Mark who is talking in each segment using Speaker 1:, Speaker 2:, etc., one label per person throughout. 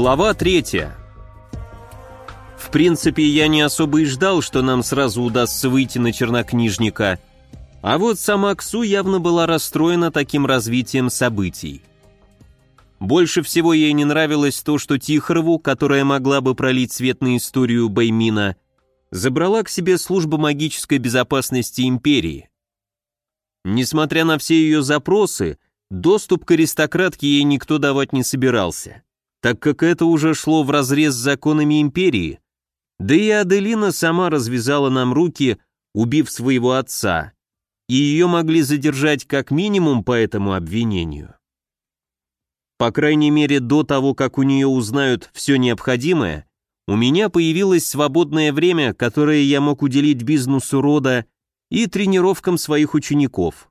Speaker 1: Глава 3. В принципе, я не особо и ждал, что нам сразу удастся выйти на чернокнижника, а вот сама Ксу явно была расстроена таким развитием событий. Больше всего ей не нравилось то, что Тихорову, которая могла бы пролить свет на историю Баймина, забрала к себе служба магической безопасности империи. Несмотря на все ее запросы, доступ к аристократке ей никто давать не собирался так как это уже шло вразрез с законами империи. Да и Аделина сама развязала нам руки, убив своего отца, и ее могли задержать как минимум по этому обвинению. По крайней мере, до того, как у нее узнают все необходимое, у меня появилось свободное время, которое я мог уделить бизнесу рода и тренировкам своих учеников.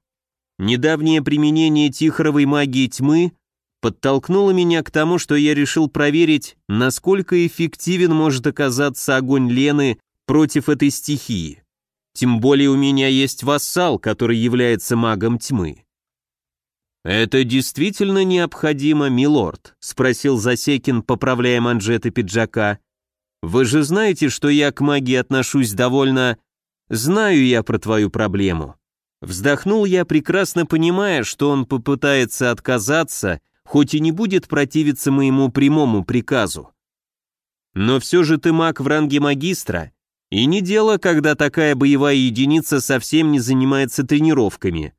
Speaker 1: Недавнее применение тихоровой магии тьмы – подтолкнуло меня к тому, что я решил проверить, насколько эффективен может оказаться огонь Лены против этой стихии. Тем более у меня есть вассал, который является магом тьмы. «Это действительно необходимо, милорд?» — спросил Засекин, поправляя манжеты пиджака. «Вы же знаете, что я к магии отношусь довольно... Знаю я про твою проблему». Вздохнул я, прекрасно понимая, что он попытается отказаться, хоть и не будет противиться моему прямому приказу. Но все же ты маг в ранге магистра, и не дело, когда такая боевая единица совсем не занимается тренировками.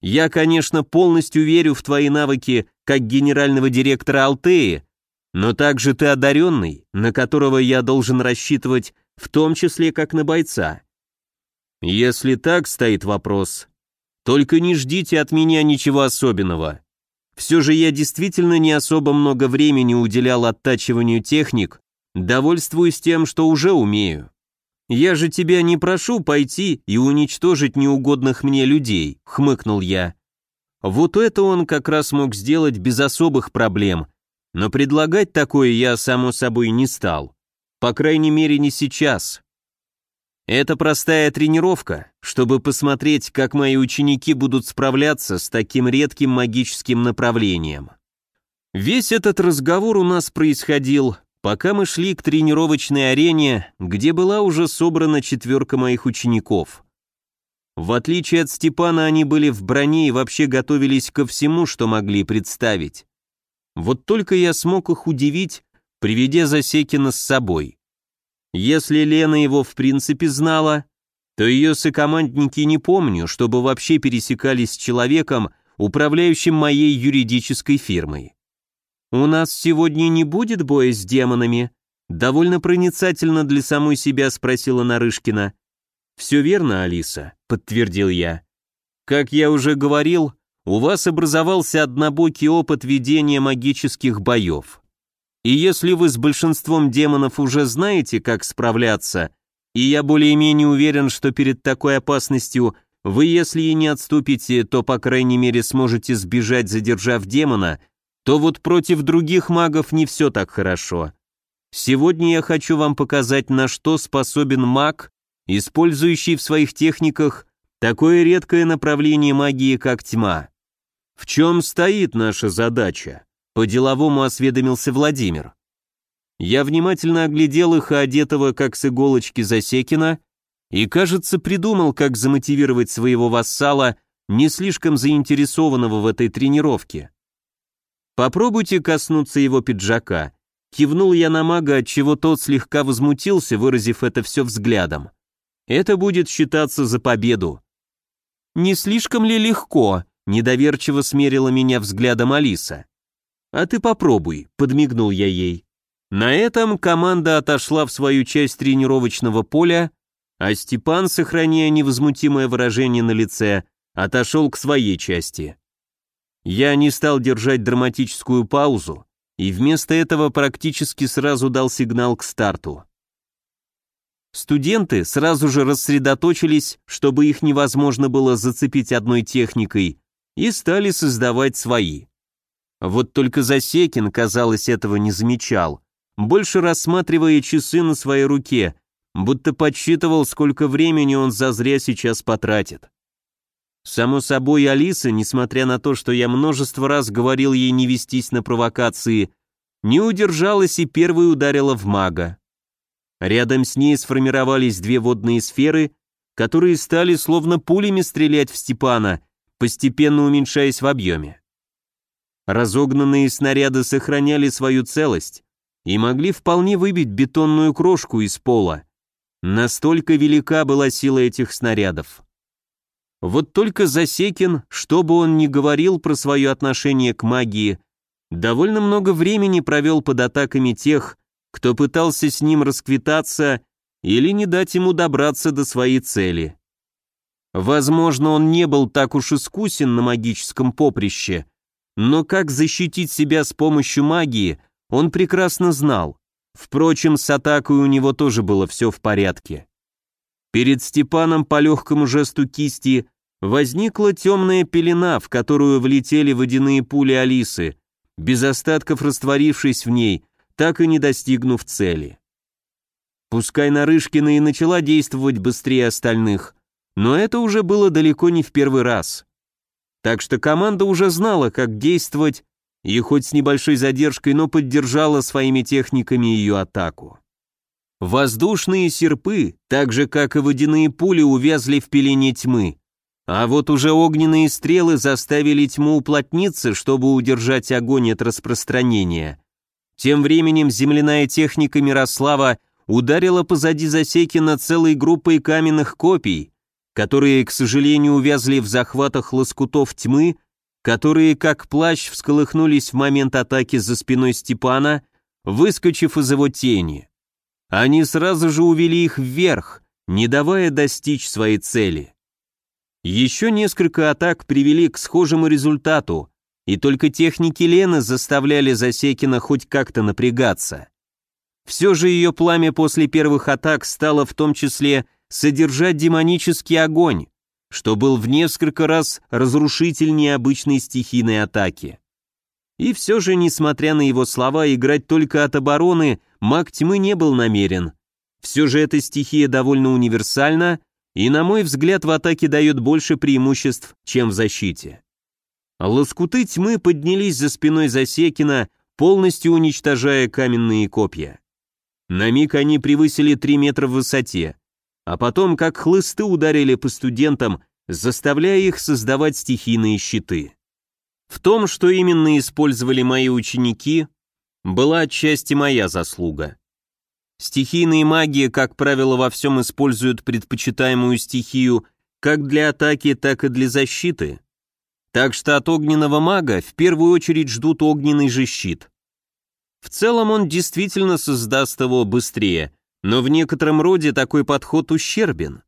Speaker 1: Я, конечно, полностью верю в твои навыки как генерального директора Алтеи, но также ты одаренный, на которого я должен рассчитывать, в том числе как на бойца. Если так стоит вопрос, только не ждите от меня ничего особенного. Все же я действительно не особо много времени уделял оттачиванию техник, довольствуюсь тем, что уже умею. Я же тебя не прошу пойти и уничтожить неугодных мне людей, хмыкнул я. Вот это он как раз мог сделать без особых проблем, но предлагать такое я, само собой, не стал. По крайней мере, не сейчас. Это простая тренировка, чтобы посмотреть, как мои ученики будут справляться с таким редким магическим направлением. Весь этот разговор у нас происходил, пока мы шли к тренировочной арене, где была уже собрана четверка моих учеников. В отличие от Степана, они были в броне и вообще готовились ко всему, что могли представить. Вот только я смог их удивить, приведя Засекина с собой. Если Лена его в принципе знала, то ее сокомандники не помню, чтобы вообще пересекались с человеком, управляющим моей юридической фирмой. «У нас сегодня не будет боя с демонами?» Довольно проницательно для самой себя спросила Нарышкина. «Все верно, Алиса», — подтвердил я. «Как я уже говорил, у вас образовался однобокий опыт ведения магических боев. И если вы с большинством демонов уже знаете, как справляться, и я более-менее уверен, что перед такой опасностью вы, если и не отступите, то, по крайней мере, сможете сбежать, задержав демона, то вот против других магов не все так хорошо. Сегодня я хочу вам показать, на что способен маг, использующий в своих техниках такое редкое направление магии, как тьма. В чем стоит наша задача? По-деловому осведомился Владимир. Я внимательно оглядел их и одетого, как с иголочки Засекина, и, кажется, придумал, как замотивировать своего вассала, не слишком заинтересованного в этой тренировке. «Попробуйте коснуться его пиджака», — кивнул я на мага, отчего тот слегка возмутился, выразив это все взглядом. «Это будет считаться за победу». «Не слишком ли легко?» — недоверчиво смерила меня взглядом Алиса. «А ты попробуй», — подмигнул я ей. На этом команда отошла в свою часть тренировочного поля, а Степан, сохраняя невозмутимое выражение на лице, отошел к своей части. Я не стал держать драматическую паузу и вместо этого практически сразу дал сигнал к старту. Студенты сразу же рассредоточились, чтобы их невозможно было зацепить одной техникой, и стали создавать свои. Вот только Засекин, казалось, этого не замечал, больше рассматривая часы на своей руке, будто подсчитывал, сколько времени он зазря сейчас потратит. Само собой, Алиса, несмотря на то, что я множество раз говорил ей не вестись на провокации, не удержалась и первой ударила в мага. Рядом с ней сформировались две водные сферы, которые стали словно пулями стрелять в Степана, постепенно уменьшаясь в объеме. Разогнанные снаряды сохраняли свою целость и могли вполне выбить бетонную крошку из пола. Настолько велика была сила этих снарядов. Вот только Засекин, что бы он ни говорил про свое отношение к магии, довольно много времени провел под атаками тех, кто пытался с ним расквитаться или не дать ему добраться до своей цели. Возможно, он не был так уж искусен на магическом поприще – но как защитить себя с помощью магии, он прекрасно знал. Впрочем, с атакой у него тоже было все в порядке. Перед Степаном по легкому жесту кисти возникла темная пелена, в которую влетели водяные пули Алисы, без остатков растворившись в ней, так и не достигнув цели. Пускай Нарышкина и начала действовать быстрее остальных, но это уже было далеко не в первый раз. Так что команда уже знала, как действовать, и хоть с небольшой задержкой, но поддержала своими техниками ее атаку. Воздушные серпы, так же как и водяные пули, увязли в пелене тьмы, а вот уже огненные стрелы заставили тьму уплотниться, чтобы удержать огонь от распространения. Тем временем земляная техника Мирослава ударила позади засеки на целой группой каменных копий, которые, к сожалению, увязли в захватах лоскутов тьмы, которые, как плащ, всколыхнулись в момент атаки за спиной Степана, выскочив из его тени. Они сразу же увели их вверх, не давая достичь своей цели. Еще несколько атак привели к схожему результату, и только техники Лены заставляли Засекина хоть как-то напрягаться. Все же ее пламя после первых атак стало в том числе содержать демонический огонь, что был в несколько раз разрушительнее обычной стихийной атаки. И все же, несмотря на его слова, играть только от обороны маг тьмы не был намерен. Все же эта стихия довольно универсальна, и, на мой взгляд, в атаке дает больше преимуществ, чем в защите. Лоскуты тьмы поднялись за спиной Засекина, полностью уничтожая каменные копья. На миг они превысили 3 метра в высоте, а потом как хлысты ударили по студентам, заставляя их создавать стихийные щиты. В том, что именно использовали мои ученики, была отчасти моя заслуга. Стихийные магии, как правило, во всем используют предпочитаемую стихию как для атаки, так и для защиты. Так что от огненного мага в первую очередь ждут огненный же щит. В целом он действительно создаст его быстрее – но в некотором роде такой подход ущербен,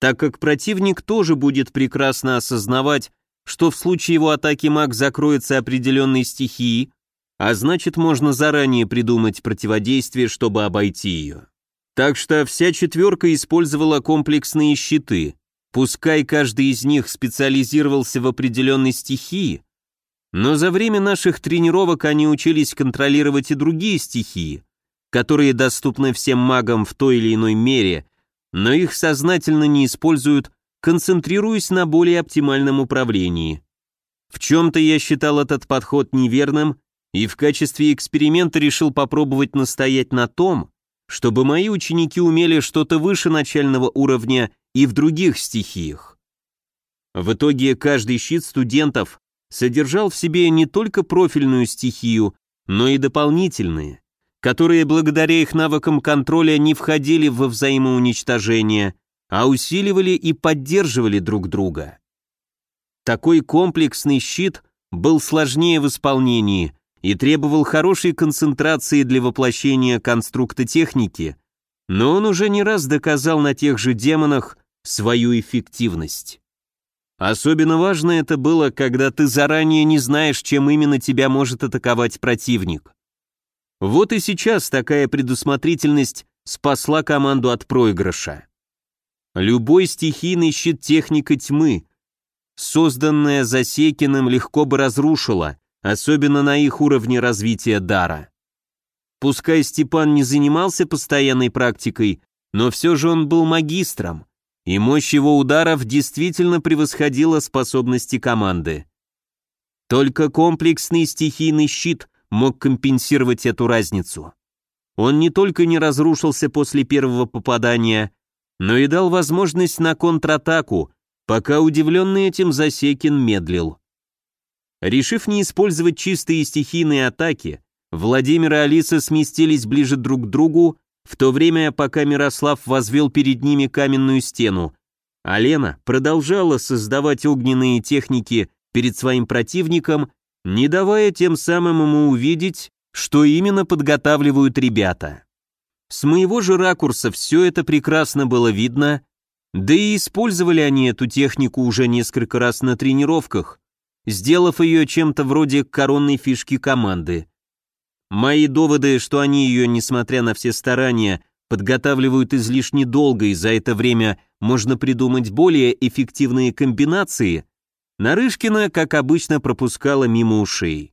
Speaker 1: так как противник тоже будет прекрасно осознавать, что в случае его атаки маг закроется определенной стихией, а значит можно заранее придумать противодействие, чтобы обойти ее. Так что вся четверка использовала комплексные щиты, пускай каждый из них специализировался в определенной стихии, но за время наших тренировок они учились контролировать и другие стихии, которые доступны всем магам в той или иной мере, но их сознательно не используют, концентрируясь на более оптимальном управлении. В чем-то я считал этот подход неверным и в качестве эксперимента решил попробовать настоять на том, чтобы мои ученики умели что-то выше начального уровня и в других стихиях. В итоге каждый щит студентов содержал в себе не только профильную стихию, но и дополнительные которые благодаря их навыкам контроля не входили во взаимоуничтожение, а усиливали и поддерживали друг друга. Такой комплексный щит был сложнее в исполнении и требовал хорошей концентрации для воплощения конструкта техники, но он уже не раз доказал на тех же демонах свою эффективность. Особенно важно это было, когда ты заранее не знаешь, чем именно тебя может атаковать противник. Вот и сейчас такая предусмотрительность спасла команду от проигрыша. Любой стихийный щит техника тьмы, созданная Засекиным, легко бы разрушила, особенно на их уровне развития дара. Пускай Степан не занимался постоянной практикой, но все же он был магистром, и мощь его ударов действительно превосходила способности команды. Только комплексный стихийный щит – мог компенсировать эту разницу. Он не только не разрушился после первого попадания, но и дал возможность на контратаку, пока удивленный этим Засекин медлил. Решив не использовать чистые стихийные атаки, Владимир и Алиса сместились ближе друг к другу, в то время, пока Мирослав возвел перед ними каменную стену, а Лена продолжала создавать огненные техники перед своим противником не давая тем самым ему увидеть, что именно подготавливают ребята. С моего же ракурса все это прекрасно было видно, да и использовали они эту технику уже несколько раз на тренировках, сделав ее чем-то вроде коронной фишки команды. Мои доводы, что они ее, несмотря на все старания, подготавливают излишне долго и за это время можно придумать более эффективные комбинации, Нарышкина, как обычно, пропускала мимо ушей.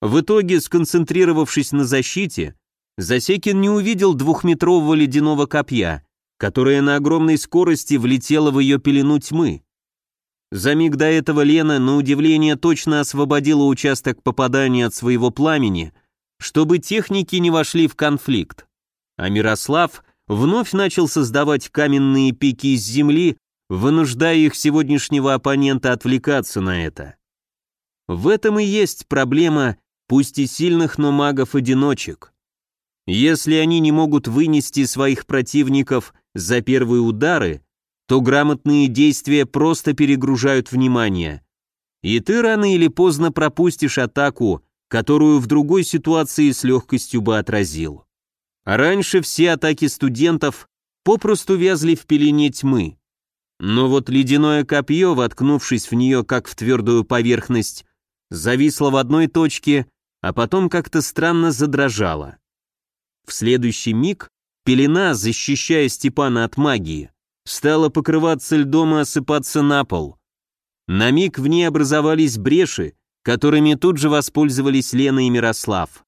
Speaker 1: В итоге, сконцентрировавшись на защите, Засекин не увидел двухметрового ледяного копья, которое на огромной скорости влетело в ее пелену тьмы. За миг до этого Лена, на удивление, точно освободила участок попадания от своего пламени, чтобы техники не вошли в конфликт. А Мирослав вновь начал создавать каменные пики из земли, вынуждая их сегодняшнего оппонента отвлекаться на это. В этом и есть проблема, пусть и сильных, но магов-одиночек. Если они не могут вынести своих противников за первые удары, то грамотные действия просто перегружают внимание. И ты рано или поздно пропустишь атаку, которую в другой ситуации с легкостью бы отразил. Раньше все атаки студентов попросту вязли в пелене тьмы. Но вот ледяное копье, воткнувшись в нее как в твердую поверхность, зависло в одной точке, а потом как-то странно задрожало. В следующий миг пелена, защищая Степана от магии, стала покрываться льдом и осыпаться на пол. На миг в ней образовались бреши, которыми тут же воспользовались Лена и Мирослав.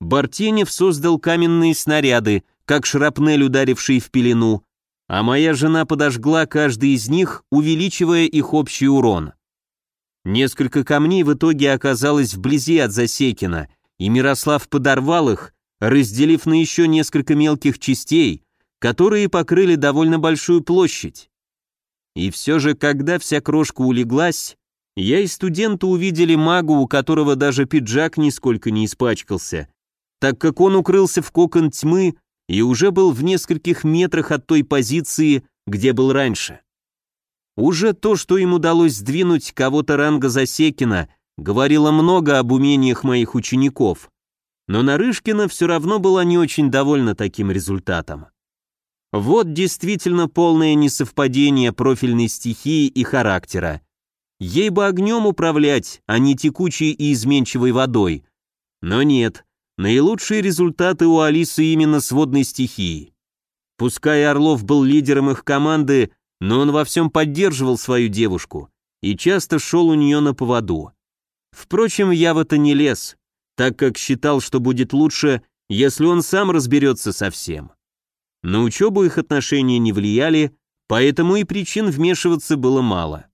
Speaker 1: Бартенев создал каменные снаряды, как шрапнель, ударивший в пелену, а моя жена подожгла каждый из них, увеличивая их общий урон. Несколько камней в итоге оказалось вблизи от Засекина, и Мирослав подорвал их, разделив на еще несколько мелких частей, которые покрыли довольно большую площадь. И все же, когда вся крошка улеглась, я и студенты увидели магу, у которого даже пиджак нисколько не испачкался, так как он укрылся в кокон тьмы, и уже был в нескольких метрах от той позиции, где был раньше. Уже то, что им удалось сдвинуть кого-то ранга Засекина, говорило много об умениях моих учеников, но Нарышкина все равно была не очень довольна таким результатом. Вот действительно полное несовпадение профильной стихии и характера. Ей бы огнем управлять, а не текучей и изменчивой водой. Но нет, Наилучшие результаты у Алисы именно с водной стихии. Пускай Орлов был лидером их команды, но он во всем поддерживал свою девушку и часто шел у нее на поводу. Впрочем, я в это не лез, так как считал, что будет лучше, если он сам разберется со всем. На учебу их отношения не влияли, поэтому и причин вмешиваться было мало.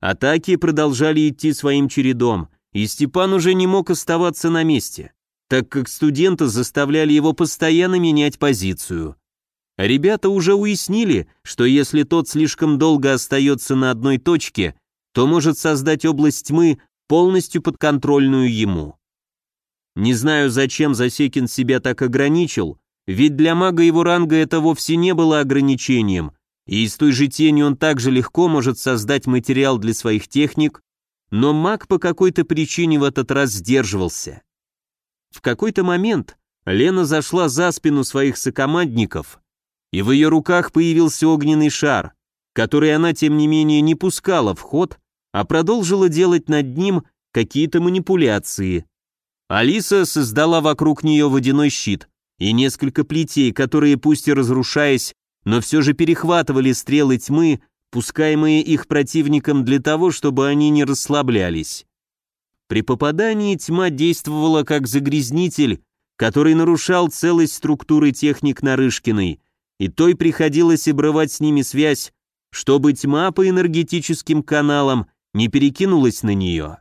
Speaker 1: Атаки продолжали идти своим чередом, и Степан уже не мог оставаться на месте так как студенты заставляли его постоянно менять позицию. Ребята уже уяснили, что если тот слишком долго остается на одной точке, то может создать область тьмы, полностью подконтрольную ему. Не знаю, зачем Засекин себя так ограничил, ведь для мага его ранга это вовсе не было ограничением, и из той же тени он также легко может создать материал для своих техник, но маг по какой-то причине в этот раз сдерживался. В какой-то момент Лена зашла за спину своих сокомандников, и в ее руках появился огненный шар, который она, тем не менее, не пускала в ход, а продолжила делать над ним какие-то манипуляции. Алиса создала вокруг нее водяной щит и несколько плетей, которые, пусть и разрушаясь, но все же перехватывали стрелы тьмы, пускаемые их противником для того, чтобы они не расслаблялись. При попадании тьма действовала как загрязнитель, который нарушал целость структуры техник Нарышкиной, и той приходилось обрывать с ними связь, чтобы тьма по энергетическим каналам не перекинулась на нее.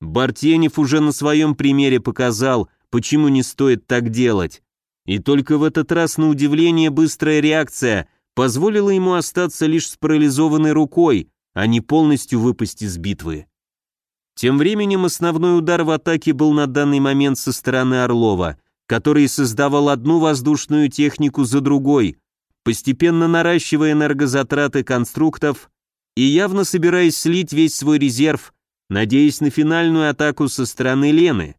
Speaker 1: Бартенев уже на своем примере показал, почему не стоит так делать. И только в этот раз, на удивление, быстрая реакция позволила ему остаться лишь с парализованной рукой, а не полностью выпасть из битвы. Тем временем основной удар в атаке был на данный момент со стороны Орлова, который создавал одну воздушную технику за другой, постепенно наращивая энергозатраты конструктов и явно собираясь слить весь свой резерв, надеясь на финальную атаку со стороны Лены.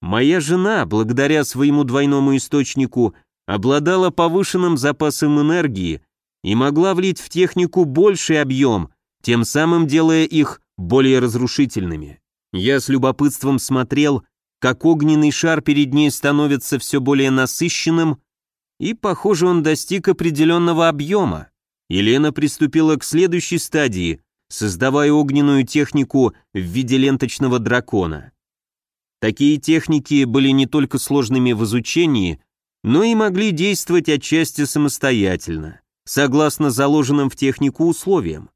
Speaker 1: Моя жена, благодаря своему двойному источнику, обладала повышенным запасом энергии и могла влить в технику больший объем, тем самым делая их более разрушительными. Я с любопытством смотрел, как огненный шар перед ней становится все более насыщенным, и, похоже, он достиг определенного объема. Елена приступила к следующей стадии, создавая огненную технику в виде ленточного дракона. Такие техники были не только сложными в изучении, но и могли действовать отчасти самостоятельно, согласно заложенным в технику условиям.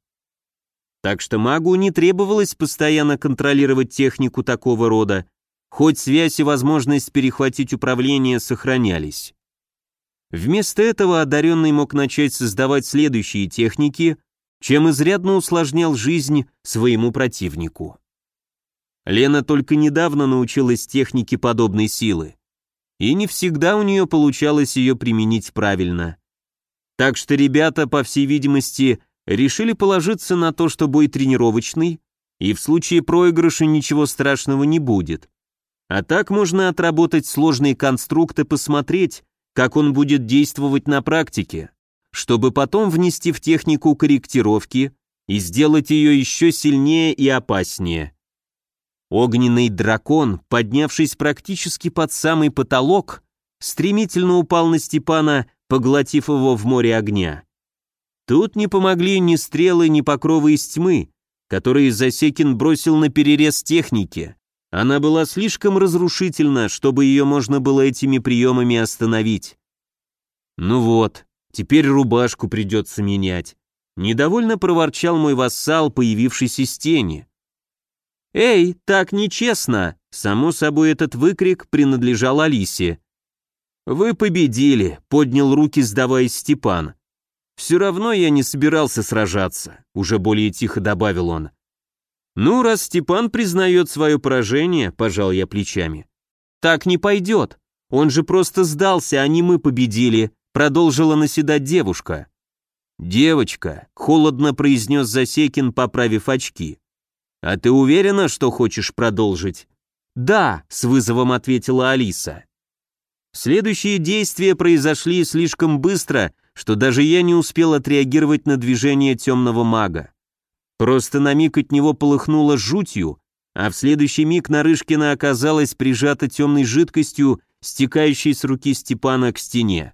Speaker 1: Так что магу не требовалось постоянно контролировать технику такого рода, хоть связь и возможность перехватить управление сохранялись. Вместо этого одаренный мог начать создавать следующие техники, чем изрядно усложнял жизнь своему противнику. Лена только недавно научилась технике подобной силы, и не всегда у нее получалось ее применить правильно. Так что ребята, по всей видимости, решили положиться на то, что бой тренировочный, и в случае проигрыша ничего страшного не будет. А так можно отработать сложные конструкты, посмотреть, как он будет действовать на практике, чтобы потом внести в технику корректировки и сделать ее еще сильнее и опаснее. Огненный дракон, поднявшись практически под самый потолок, стремительно упал на Степана, поглотив его в море огня. Тут не помогли ни стрелы, ни покровы из тьмы, которые Засекин бросил на перерез техники. Она была слишком разрушительна, чтобы ее можно было этими приемами остановить. «Ну вот, теперь рубашку придется менять», — недовольно проворчал мой вассал, появившийся из тени. «Эй, так нечестно!» — само собой этот выкрик принадлежал Алисе. «Вы победили», — поднял руки, сдаваясь Степан. «Все равно я не собирался сражаться», — уже более тихо добавил он. «Ну, раз Степан признает свое поражение», — пожал я плечами. «Так не пойдет. Он же просто сдался, а не мы победили», — продолжила наседать девушка. «Девочка», — холодно произнес Засекин, поправив очки. «А ты уверена, что хочешь продолжить?» «Да», — с вызовом ответила Алиса. Следующие действия произошли слишком быстро что даже я не успел отреагировать на движение темного мага. Просто на миг от него полыхнуло жутью, а в следующий миг Нарышкина оказалась прижата темной жидкостью, стекающей с руки Степана к стене.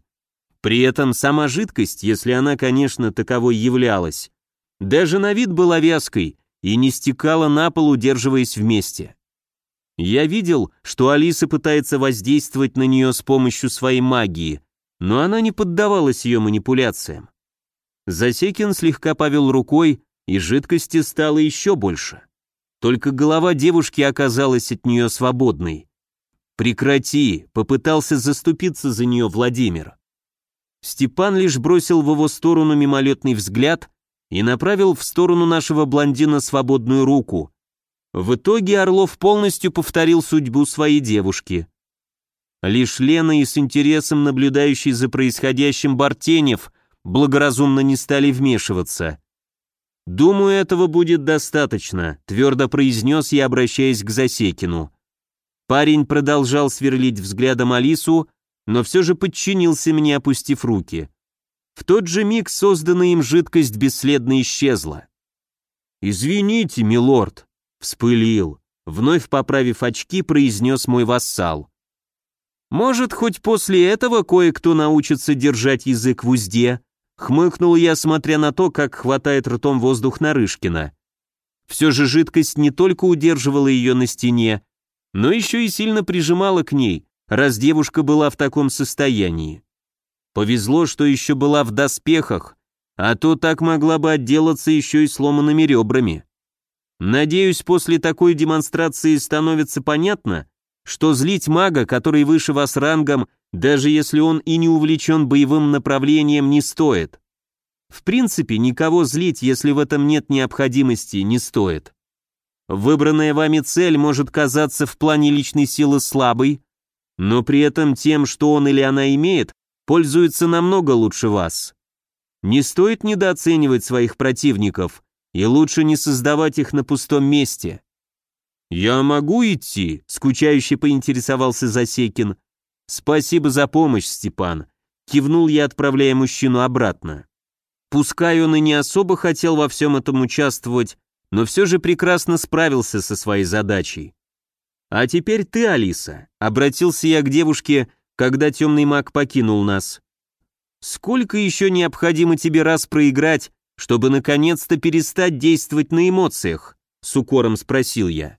Speaker 1: При этом сама жидкость, если она, конечно, таковой являлась, даже на вид была вязкой и не стекала на пол, удерживаясь вместе. Я видел, что Алиса пытается воздействовать на нее с помощью своей магии, но она не поддавалась ее манипуляциям. Засекин слегка повел рукой, и жидкости стало еще больше. Только голова девушки оказалась от нее свободной. «Прекрати!» — попытался заступиться за нее Владимир. Степан лишь бросил в его сторону мимолетный взгляд и направил в сторону нашего блондина свободную руку. В итоге Орлов полностью повторил судьбу своей девушки — Лишь Лена и с интересом наблюдающий за происходящим Бартенев благоразумно не стали вмешиваться. «Думаю, этого будет достаточно», — твердо произнес я, обращаясь к Засекину. Парень продолжал сверлить взглядом Алису, но все же подчинился мне, опустив руки. В тот же миг созданная им жидкость бесследно исчезла. «Извините, милорд», — вспылил, вновь поправив очки, произнес мой вассал. Может, хоть после этого кое-кто научится держать язык в узде?» Хмыкнул я, смотря на то, как хватает ртом воздух Нарышкина. Все же жидкость не только удерживала ее на стене, но еще и сильно прижимала к ней, раз девушка была в таком состоянии. Повезло, что еще была в доспехах, а то так могла бы отделаться еще и сломанными ребрами. Надеюсь, после такой демонстрации становится понятно, что злить мага, который выше вас рангом, даже если он и не увлечен боевым направлением, не стоит. В принципе, никого злить, если в этом нет необходимости, не стоит. Выбранная вами цель может казаться в плане личной силы слабой, но при этом тем, что он или она имеет, пользуется намного лучше вас. Не стоит недооценивать своих противников, и лучше не создавать их на пустом месте. «Я могу идти?» — скучающе поинтересовался Засекин. «Спасибо за помощь, Степан», — кивнул я, отправляя мужчину обратно. Пускай он и не особо хотел во всем этом участвовать, но все же прекрасно справился со своей задачей. «А теперь ты, Алиса», — обратился я к девушке, когда темный маг покинул нас. «Сколько еще необходимо тебе раз проиграть, чтобы наконец-то перестать действовать на эмоциях?» — с укором спросил я.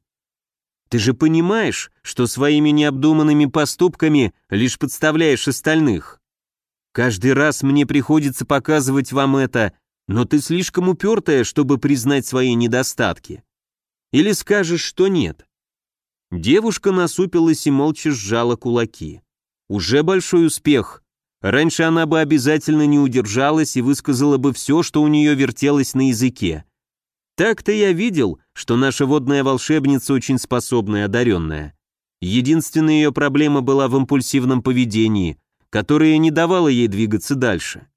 Speaker 1: Ты же понимаешь, что своими необдуманными поступками лишь подставляешь остальных. Каждый раз мне приходится показывать вам это, но ты слишком упертая, чтобы признать свои недостатки. Или скажешь, что нет. Девушка насупилась и молча сжала кулаки. Уже большой успех. Раньше она бы обязательно не удержалась и высказала бы все, что у нее вертелось на языке. Так-то я видел, что наша водная волшебница очень способная, одаренная. Единственная ее проблема была в импульсивном поведении, которое не давало ей двигаться дальше.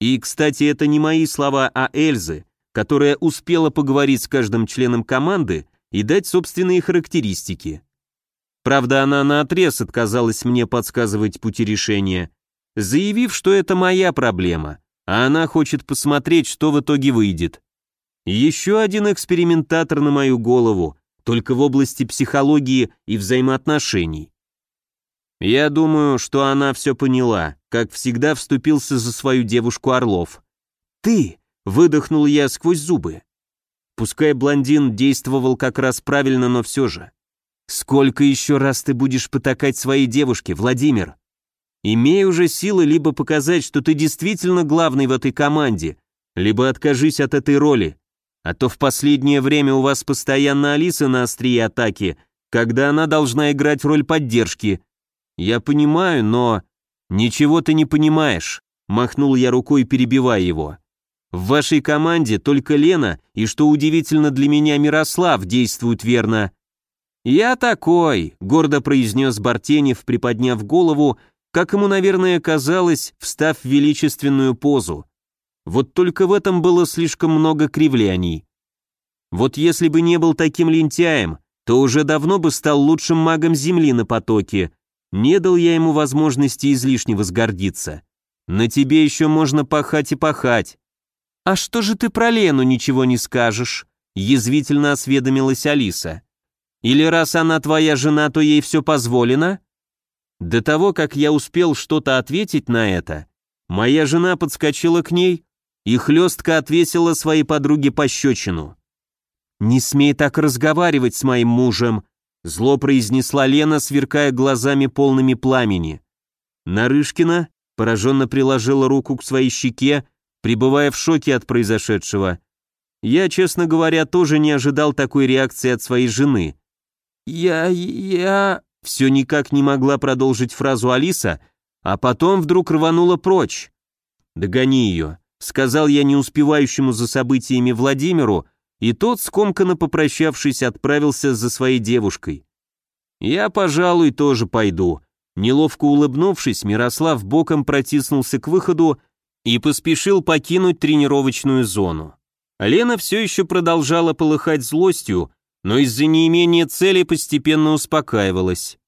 Speaker 1: И, кстати, это не мои слова, а Эльзы, которая успела поговорить с каждым членом команды и дать собственные характеристики. Правда, она наотрез отказалась мне подсказывать пути решения, заявив, что это моя проблема, а она хочет посмотреть, что в итоге выйдет. Еще один экспериментатор на мою голову, только в области психологии и взаимоотношений. Я думаю, что она все поняла, как всегда вступился за свою девушку Орлов. «Ты!» — выдохнул я сквозь зубы. Пускай блондин действовал как раз правильно, но все же. «Сколько еще раз ты будешь потакать своей девушке, Владимир? Имей уже силы либо показать, что ты действительно главный в этой команде, либо откажись от этой роли, а то в последнее время у вас постоянно Алиса на острие атаки, когда она должна играть роль поддержки. Я понимаю, но... Ничего ты не понимаешь, махнул я рукой, перебивая его. В вашей команде только Лена и, что удивительно для меня, Мирослав действуют верно. «Я такой», — гордо произнес Бартенев, приподняв голову, как ему, наверное, казалось, встав в величественную позу. Вот только в этом было слишком много кривляний. Вот если бы не был таким лентяем, то уже давно бы стал лучшим магом Земли на потоке. Не дал я ему возможности излишне возгордиться. На тебе еще можно пахать и пахать. «А что же ты про Лену ничего не скажешь?» – язвительно осведомилась Алиса. «Или раз она твоя жена, то ей все позволено?» До того, как я успел что-то ответить на это, моя жена подскочила к ней, и хлестко отвесила своей подруге пощечину. «Не смей так разговаривать с моим мужем», зло произнесла Лена, сверкая глазами полными пламени. Нарышкина пораженно приложила руку к своей щеке, пребывая в шоке от произошедшего. Я, честно говоря, тоже не ожидал такой реакции от своей жены. «Я... я...» Все никак не могла продолжить фразу Алиса, а потом вдруг рванула прочь. «Догони ее», сказал я не успевающему за событиями Владимиру, и тот, скомканно попрощавшись, отправился за своей девушкой. «Я, пожалуй, тоже пойду». Неловко улыбнувшись, Мирослав боком протиснулся к выходу и поспешил покинуть тренировочную зону. Лена все еще продолжала полыхать злостью, но из-за неимения цели постепенно успокаивалась.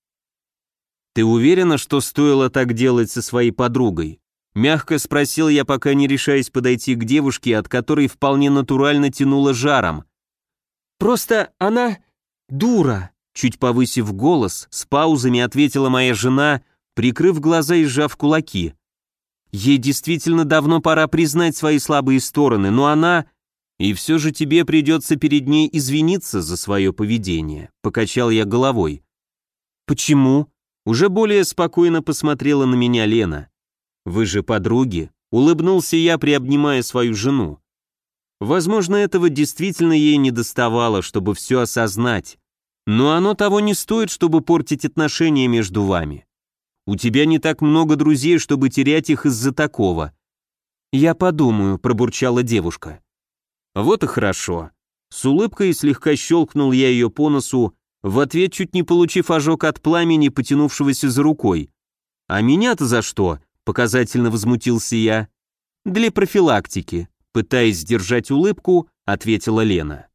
Speaker 1: «Ты уверена, что стоило так делать со своей подругой?» Мягко спросил я, пока не решаясь подойти к девушке, от которой вполне натурально тянуло жаром. «Просто она дура», — чуть повысив голос, с паузами ответила моя жена, прикрыв глаза и сжав кулаки. «Ей действительно давно пора признать свои слабые стороны, но она...» «И все же тебе придется перед ней извиниться за свое поведение», — покачал я головой. «Почему?» — уже более спокойно посмотрела на меня Лена. «Вы же подруги», — улыбнулся я, приобнимая свою жену. Возможно, этого действительно ей не доставало, чтобы все осознать. Но оно того не стоит, чтобы портить отношения между вами. У тебя не так много друзей, чтобы терять их из-за такого. Я подумаю, пробурчала девушка. Вот и хорошо. С улыбкой слегка щелкнул я ее по носу, в ответ чуть не получив ожог от пламени, потянувшегося за рукой. А меня-то за что? показательно возмутился я. Для профилактики, пытаясь сдержать улыбку, ответила Лена.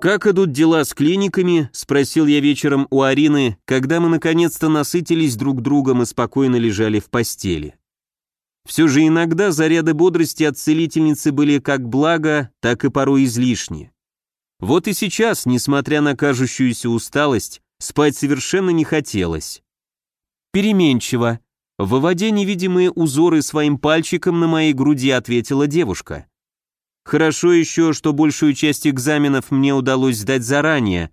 Speaker 1: «Как идут дела с клиниками?» – спросил я вечером у Арины, когда мы наконец-то насытились друг другом и спокойно лежали в постели. Все же иногда заряды бодрости от целительницы были как благо, так и порой излишни. Вот и сейчас, несмотря на кажущуюся усталость, Спать совершенно не хотелось. «Переменчиво. Выводя невидимые узоры своим пальчиком на моей груди», ответила девушка. «Хорошо еще, что большую часть экзаменов мне удалось сдать заранее,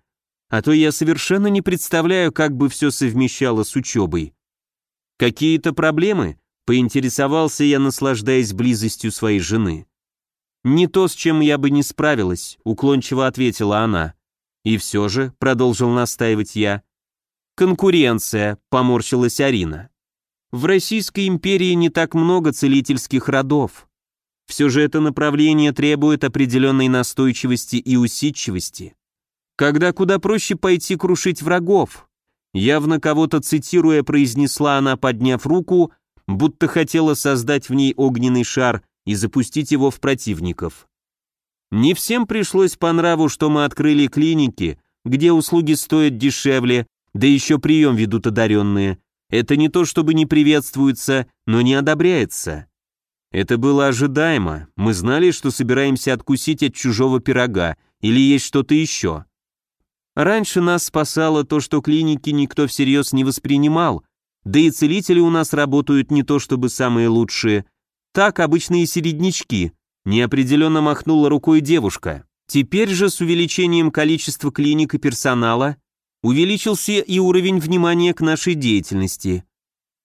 Speaker 1: а то я совершенно не представляю, как бы все совмещало с учебой». «Какие-то проблемы?» — поинтересовался я, наслаждаясь близостью своей жены. «Не то, с чем я бы не справилась», — уклончиво ответила она. И все же, продолжил настаивать я, конкуренция, поморщилась Арина. В Российской империи не так много целительских родов. Все же это направление требует определенной настойчивости и усидчивости. Когда куда проще пойти крушить врагов. Явно кого-то цитируя, произнесла она, подняв руку, будто хотела создать в ней огненный шар и запустить его в противников. Не всем пришлось по нраву, что мы открыли клиники, где услуги стоят дешевле, да еще прием ведут одаренные. Это не то, чтобы не приветствуется, но не одобряется. Это было ожидаемо, мы знали, что собираемся откусить от чужого пирога, или есть что-то еще. Раньше нас спасало то, что клиники никто всерьез не воспринимал, да и целители у нас работают не то чтобы самые лучшие, так обычные середнячки – Неопределенно махнула рукой девушка. Теперь же с увеличением количества клиник и персонала увеличился и уровень внимания к нашей деятельности.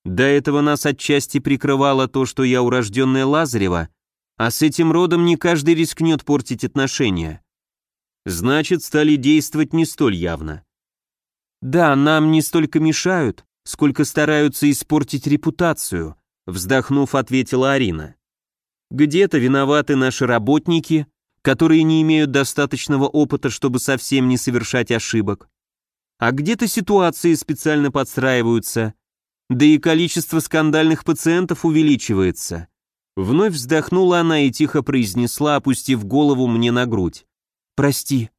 Speaker 1: До этого нас отчасти прикрывало то, что я урожденная Лазарева, а с этим родом не каждый рискнет портить отношения. Значит, стали действовать не столь явно. «Да, нам не столько мешают, сколько стараются испортить репутацию», вздохнув, ответила Арина. Где-то виноваты наши работники, которые не имеют достаточного опыта, чтобы совсем не совершать ошибок. А где-то ситуации специально подстраиваются, да и количество скандальных пациентов увеличивается. Вновь вздохнула она и тихо произнесла, опустив голову мне на грудь. «Прости.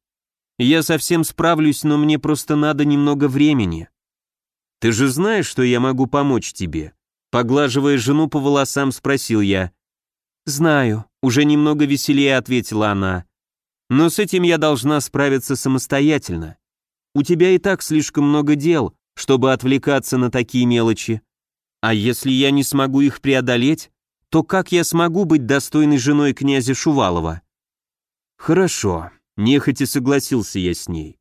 Speaker 1: Я совсем справлюсь, но мне просто надо немного времени. Ты же знаешь, что я могу помочь тебе?» Поглаживая жену по волосам, спросил я. «Знаю», — уже немного веселее ответила она. «Но с этим я должна справиться самостоятельно. У тебя и так слишком много дел, чтобы отвлекаться на такие мелочи. А если я не смогу их преодолеть, то как я смогу быть достойной женой князя Шувалова?» «Хорошо», — нехотя согласился я с ней.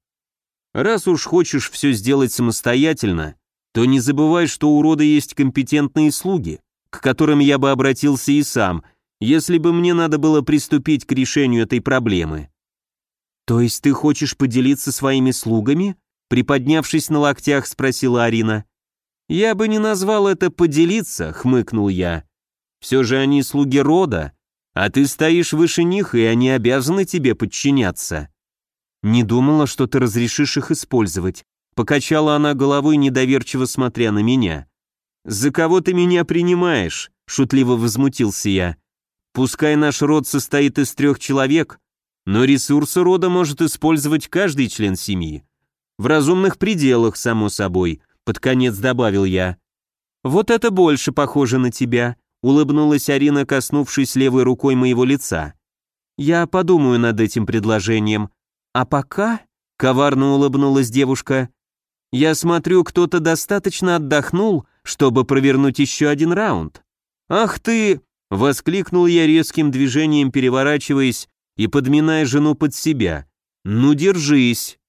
Speaker 1: «Раз уж хочешь все сделать самостоятельно, то не забывай, что у рода есть компетентные слуги, к которым я бы обратился и сам, если бы мне надо было приступить к решению этой проблемы. То есть ты хочешь поделиться своими слугами? Приподнявшись на локтях, спросила Арина. Я бы не назвал это поделиться, хмыкнул я. Все же они слуги рода, а ты стоишь выше них, и они обязаны тебе подчиняться. Не думала, что ты разрешишь их использовать. Покачала она головой, недоверчиво смотря на меня. «За кого ты меня принимаешь?» — шутливо возмутился я. Пускай наш род состоит из трех человек, но ресурсы рода может использовать каждый член семьи. В разумных пределах, само собой, под конец добавил я. Вот это больше похоже на тебя, улыбнулась Арина, коснувшись левой рукой моего лица. Я подумаю над этим предложением. А пока, коварно улыбнулась девушка, я смотрю, кто-то достаточно отдохнул, чтобы провернуть еще один раунд. Ах ты! Воскликнул я резким движением, переворачиваясь и подминая жену под себя. «Ну, держись!»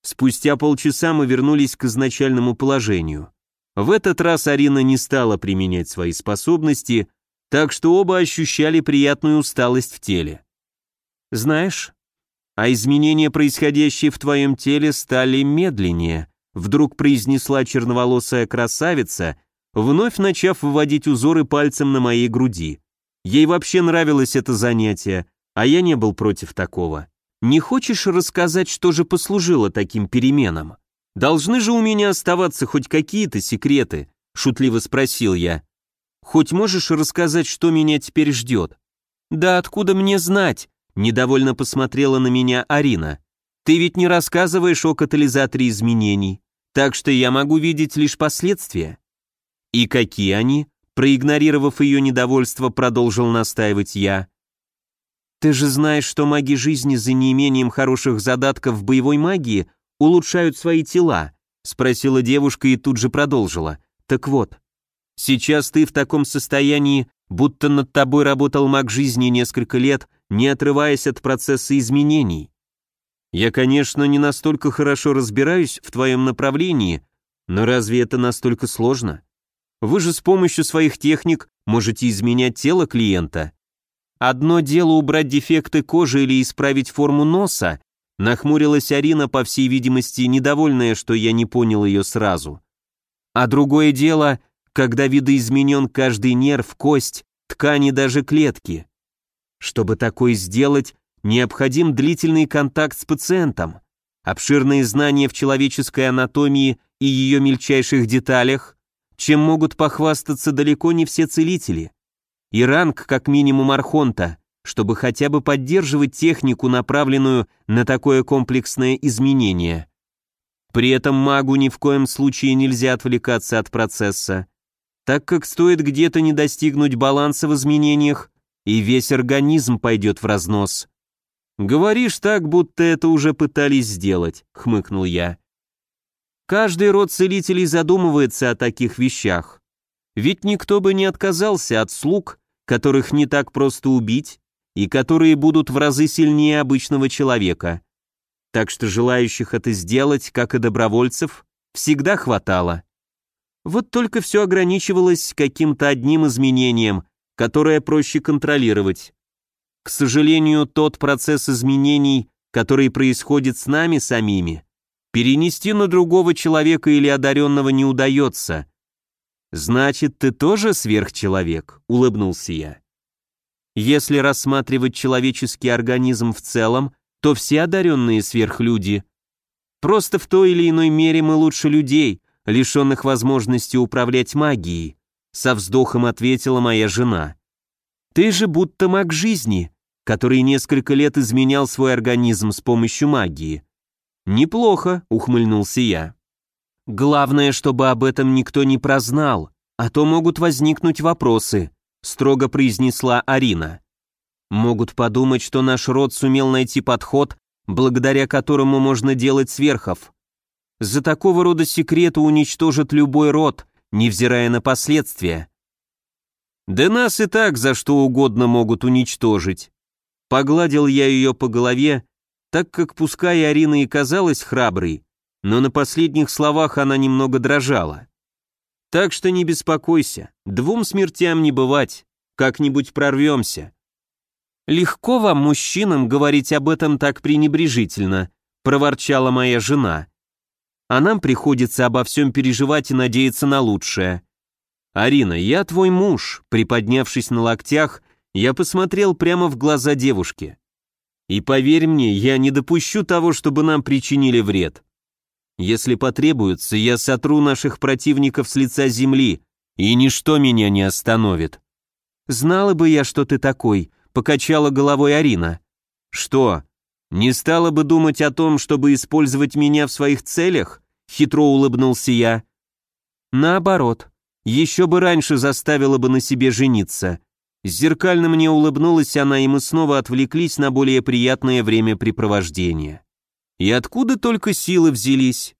Speaker 1: Спустя полчаса мы вернулись к изначальному положению. В этот раз Арина не стала применять свои способности, так что оба ощущали приятную усталость в теле. «Знаешь, а изменения, происходящие в твоем теле, стали медленнее», вдруг произнесла черноволосая красавица, вновь начав выводить узоры пальцем на моей груди. Ей вообще нравилось это занятие, а я не был против такого. Не хочешь рассказать, что же послужило таким переменам? Должны же у меня оставаться хоть какие-то секреты, шутливо спросил я. Хоть можешь рассказать, что меня теперь ждет? Да откуда мне знать? Недовольно посмотрела на меня Арина. Ты ведь не рассказываешь о катализаторе изменений, так что я могу видеть лишь последствия. «И какие они?» Проигнорировав ее недовольство, продолжил настаивать я. «Ты же знаешь, что маги жизни за неимением хороших задатков в боевой магии улучшают свои тела», спросила девушка и тут же продолжила. «Так вот, сейчас ты в таком состоянии, будто над тобой работал маг жизни несколько лет, не отрываясь от процесса изменений. Я, конечно, не настолько хорошо разбираюсь в твоем направлении, но разве это настолько сложно?» Вы же с помощью своих техник можете изменять тело клиента. Одно дело убрать дефекты кожи или исправить форму носа, нахмурилась Арина, по всей видимости, недовольная, что я не понял ее сразу. А другое дело, когда видоизменен каждый нерв, кость, ткани, даже клетки. Чтобы такое сделать, необходим длительный контакт с пациентом, обширные знания в человеческой анатомии и ее мельчайших деталях, чем могут похвастаться далеко не все целители. И ранг как минимум Архонта, чтобы хотя бы поддерживать технику, направленную на такое комплексное изменение. При этом магу ни в коем случае нельзя отвлекаться от процесса, так как стоит где-то не достигнуть баланса в изменениях, и весь организм пойдет в разнос. «Говоришь так, будто это уже пытались сделать», — хмыкнул я. Каждый род целителей задумывается о таких вещах. Ведь никто бы не отказался от слуг, которых не так просто убить, и которые будут в разы сильнее обычного человека. Так что желающих это сделать, как и добровольцев, всегда хватало. Вот только все ограничивалось каким-то одним изменением, которое проще контролировать. К сожалению, тот процесс изменений, который происходит с нами самими, Перенести на другого человека или одаренного не удается. Значит, ты тоже сверхчеловек, улыбнулся я. Если рассматривать человеческий организм в целом, то все одаренные сверхлюди. Просто в той или иной мере мы лучше людей, лишенных возможности управлять магией, со вздохом ответила моя жена. Ты же будто маг жизни, который несколько лет изменял свой организм с помощью магии. «Неплохо», — ухмыльнулся я. «Главное, чтобы об этом никто не прознал, а то могут возникнуть вопросы», — строго произнесла Арина. «Могут подумать, что наш род сумел найти подход, благодаря которому можно делать сверхов. За такого рода секреты уничтожит любой род, невзирая на последствия». «Да нас и так за что угодно могут уничтожить». Погладил я ее по голове, так как пускай Арина и казалась храброй, но на последних словах она немного дрожала. «Так что не беспокойся, двум смертям не бывать, как-нибудь прорвемся». «Легко вам, мужчинам, говорить об этом так пренебрежительно», — проворчала моя жена. «А нам приходится обо всем переживать и надеяться на лучшее». «Арина, я твой муж», — приподнявшись на локтях, я посмотрел прямо в глаза девушки. И поверь мне, я не допущу того, чтобы нам причинили вред. Если потребуется, я сотру наших противников с лица земли, и ничто меня не остановит. Знала бы я, что ты такой, покачала головой Арина. Что? Не стала бы думать о том, чтобы использовать меня в своих целях? Хитро улыбнулся я. Наоборот, еще бы раньше заставила бы на себе жениться. Зеркально мне улыбнулась она, и мы снова отвлеклись на более приятное времяпрепровождение. И откуда только силы взялись?